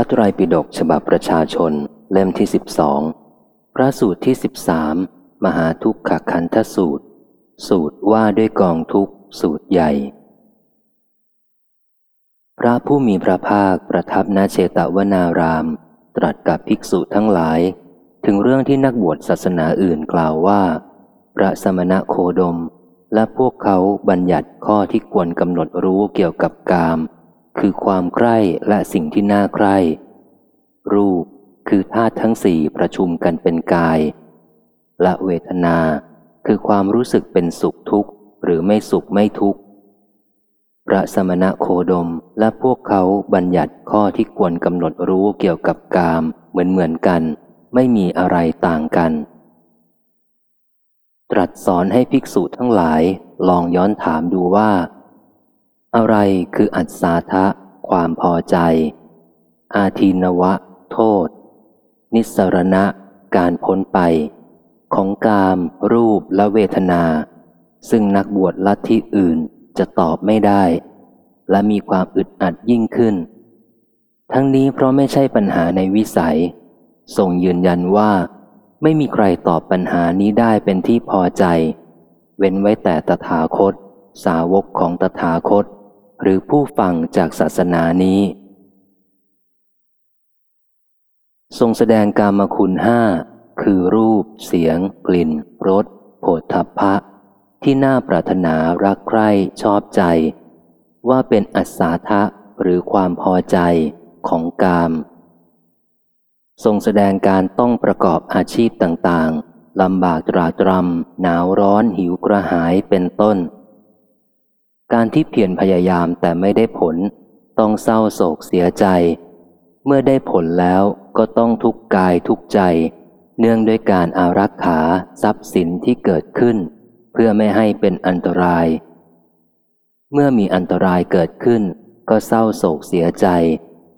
ระไตรปิฎกฉบับประชาชนเล่มที่สิบสองพระสูตรที่สิบสามมหาทุกขคันธสูตร สูตรว่าด้วยกองทุกสูตรใหญ่ พระผู้มีพระภาคประทับณเชตวนาราม ตรัสกับภิกษุทั้งหลาย ถึงเรื่องที่นักบวชศาสนาอื่นกล่าวว่า พระสมณะโคดม และพวกเขาบัญญัติข้อที่ควรกำหนดรู้เกี่ยวกับกาม คือความใคร่และสิ่งที่น่าใคร่ รูปคือธาตุทั้งสี่ประชุมกันเป็นกาย และเวทนาคือความรู้สึกเป็นสุขทุกข์หรือไม่สุขไม่ทุกข์พระสมณะโคดมและพวกเขาบัญญัติข้อที่ควรกำหนดรู้เกี่ยวกับกามเหมือนเหมือนกัน ไม่มีอะไรต่างกัน ตรัสสอนให้ภิกษุทั้งหลายลองย้อนถามดูว่า อะไรคืออัศาทะ ความพอใจ อาทีนวะ โทษ นิสรณะ การพ้นไป ของกาม รูปและเวทนา ซึ่งนักบวชลัทธิอื่นจะตอบไม่ได้ และมีความอึดอัดยิ่งขึ้น ทั้งนี้เพราะไม่ใช่ปัญหาในวิสัยทรงยืนยันว่า ไม่มีใครตอบปัญหานี้ได้เป็นที่พอใจ เว้นไว้แต่ตถาคต สาวกของตถาคต หรือผู้ฟังจากศาสนานี้ ทรงแสดงกามคุณห้าคือรูป เสียง กลิ่นรสโผฏฐัพพะ ที่น่าปรารถนารักใคร่ชอบใจ ว่าเป็นอัศาทะหรือความพอใจของกาม ทรงแสดงการต้องประกอบอาชีพต่างๆลำบากตราตรำหนาวร้อนหิวกระหายเป็นต้น การที่เพียรพยายามแต่ไม่ได้ผล ต้องเศร้าโศกเสียใจ เมื่อได้ผลแล้วก็ต้องทุกข์กายทุกข์ใจ เนื่องด้วยการอารักขาทรัพย์สินที่เกิดขึ้น เพื่อไม่ให้เป็นอันตราย เมื่อมีอันตรายเกิดขึ้น ก็เศร้าโศกเสียใจ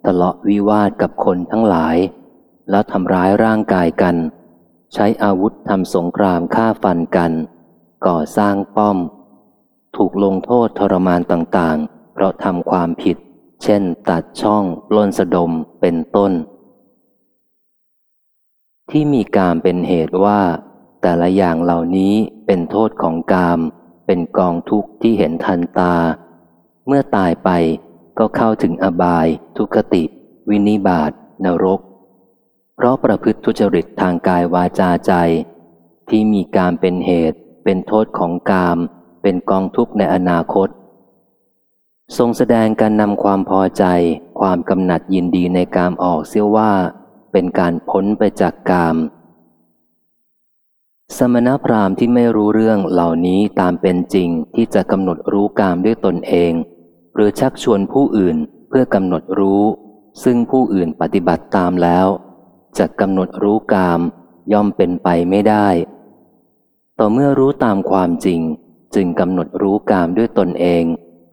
ทะเลาะวิวาทกับคนทั้งหลาย แล้วทำร้ายร่างกายกัน ใช้อาวุธทำสงครามฆ่าฟันกัน ก่อสร้างป้อม ถูกลงโทษทรมานต่างๆ เพราะทำความผิด เช่น ตัดช่องปล้นสะดมเป็นต้น ที่มีกามเป็นเหตุว่า แต่ละอย่างเหล่านี้เป็นโทษของกาม เป็นกองทุกข์ที่เห็นทันตา เมื่อตายไปก็เข้าถึงอบาย ทุกติ วินิบาตนรก เพราะประพฤติทุจริตทางกายวาจาใจ ที่มีกามเป็นเหตุ เป็นโทษของกาม เป็นกองทุกข์ในอนาคต ทรงแสดงการนำความพอใจ ความกำหนัดยินดีในกามออกเสียว่า เป็นการพ้นไปจากกาม สมณพราหมณ์ที่ไม่รู้เรื่องเหล่านี้ตามเป็นจริงที่จะกำหนดรู้กามด้วยตนเอง หรือชักชวนผู้อื่นเพื่อกำหนดรู้ ซึ่งผู้อื่นปฏิบัติตามแล้วจะกำหนดรู้กามย่อมเป็นไปไม่ได้ ต่อเมื่อรู้ตามความจริง จึงกำหนดรู้กามด้วยตนเอง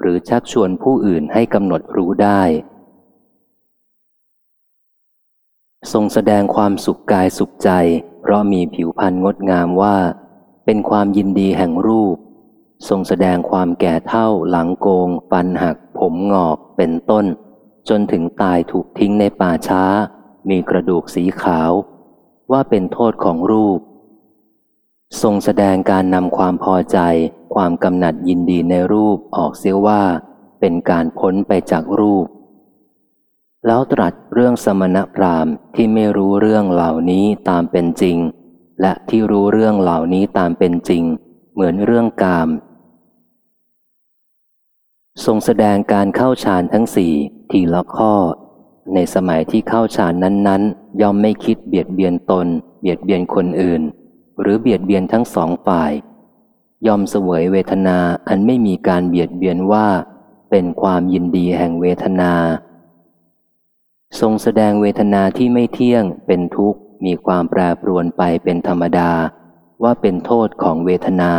หรือชักชวนผู้อื่นให้กำหนดรู้ได้ ทรงแสดงความสุขกายสุขใจ เพราะมีผิวพรรณงดงามว่า เป็นความยินดีแห่งรูป ทรงแสดงความแก่เท่าหลังโกงปันหัก ผมงอกเป็นต้น จนถึงตายถูกทิ้งในป่าช้า มีกระดูกสีขาว ว่าเป็นโทษของรูปทรงแสดงการนำความพอใจ ความกำหนัดยินดีในรูปออกเสียว่า เป็นการพ้นไปจากรูป แล้วตรัสเรื่องสมณพราหมณ์ที่ไม่รู้เรื่องเหล่านี้ตามเป็นจริง และที่รู้เรื่องเหล่านี้ตามเป็นจริง เหมือนเรื่องกาม ทรงแสดงการเข้าฌานทั้งสี่ทีละข้อ ในสมัยที่เข้าฌานนั้นๆ ย่อมไม่คิดเบียดเบียนตน เบียดเบียนคนอื่น หรือเบียดเบียนทั้งสองฝ่าย ยอมเสวยเวทนาอันไม่มีการเบียดเบียนว่า เป็นความยินดีแห่งเวทนา ทรงแสดงเวทนาที่ไม่เที่ยงเป็นทุกข์มีความแปรปรวนไปเป็นธรรมดา ว่าเป็นโทษของเวทนา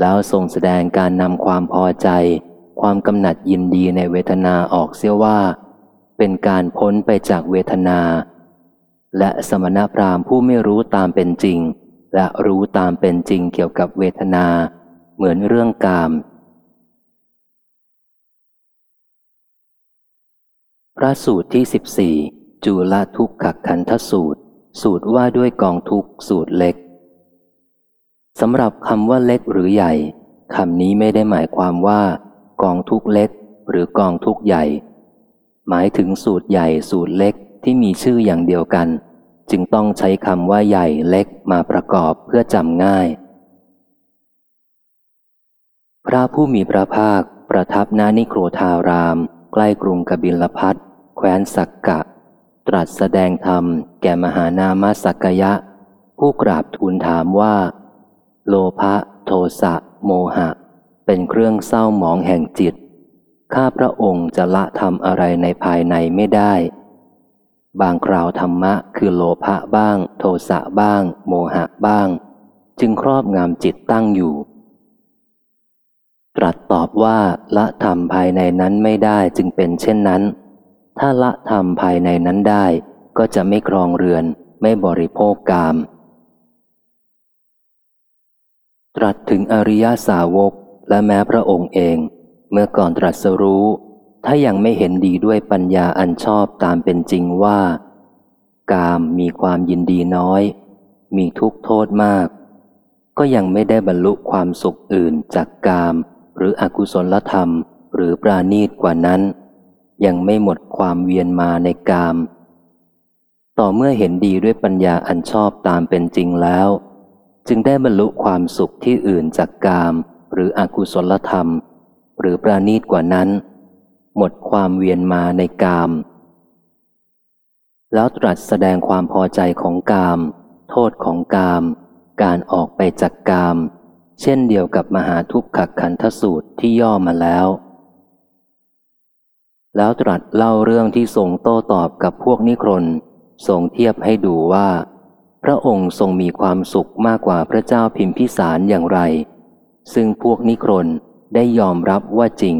แล้วทรงแสดงการนำความพอใจ ความกำหนัดยินดีในเวทนาออกเสียว่า เป็นการพ้นไปจากเวทนา และสมณพราหมณ์ผู้ไม่รู้ตามเป็นจริง และรู้ตามเป็นจริงเกี่ยวกับเวทนา เหมือนเรื่องกาม พระสูตรที่สิบสี่จุลทุกขขันธสูตร สูตรว่าด้วยกองทุกสูตรเล็กสำหรับคำว่าเล็กหรือใหญ่คำนี้ไม่ได้หมายความว่า กองทุกเล็ก หรือกองทุกใหญ่ หมายถึงสูตรใหญ่สูตรเล็กที่มีชื่ออย่างเดียวกัน จึงต้องใช้คำว่าใหญ่เล็กมาประกอบเพื่อจำง่าย พระผู้มีพระภาคประทับณนิโครธาราม ใกล้กรุงกบิลพัทแคว้นสักกะ ตรัสแสดงธรรมแก่มหานามาสักยะ ผู้กราบทูลถามว่า โลภะโทสะโมหะ เป็นเครื่องเศร้าหมองแห่งจิต ข้าพระองค์จะละทำอะไรในภายในไม่ได้ บางคราวธรรมะคือโลภะบ้าง โทสะบ้าง โมหะบ้าง จึงครอบงำจิตตั้งอยู่ ตรัสตอบว่าละธรรมภายในนั้นไม่ได้จึงเป็นเช่นนั้น ถ้าละธรรมภายในนั้นได้ก็จะไม่ครองเรือนไม่บริโภคกาม ตรัสถึงอริยสาวกและแม้พระองค์เอง เมื่อก่อนตรัสรู้ ถ้ายังไม่เห็นดีด้วยปัญญาอันชอบตามเป็นจริงว่า กามมีความยินดีน้อย มีทุกโทษมาก ก็ยังไม่ได้บรรลุความสุขอื่นจากกาม หรืออกุศลธรรม หรือปราณีตกว่านั้น ยังไม่หมดความเวียนมาในกาม ต่อเมื่อเห็นดีด้วยปัญญาอันชอบตามเป็นจริงแล้ว จึงได้บรรลุความสุขที่อื่นจากกาม หรืออกุศลธรรม หรือปราณีตกว่านั้น หมดความเวียนมาในกาม แล้วตรัสแสดงความพอใจของกาม โทษของกาม การออกไปจากกาม เช่นเดียวกับมหาทุกขขันธสูตรที่ย่อมาแล้ว แล้วตรัสเล่าเรื่องที่ทรงโต้ตอบกับพวกนิครนทรงเทียบให้ดูว่า พระองค์ทรงมีความสุขมากกว่าพระเจ้าพิมพิสารอย่างไร ซึ่งพวกนิครนได้ยอมรับว่าจริง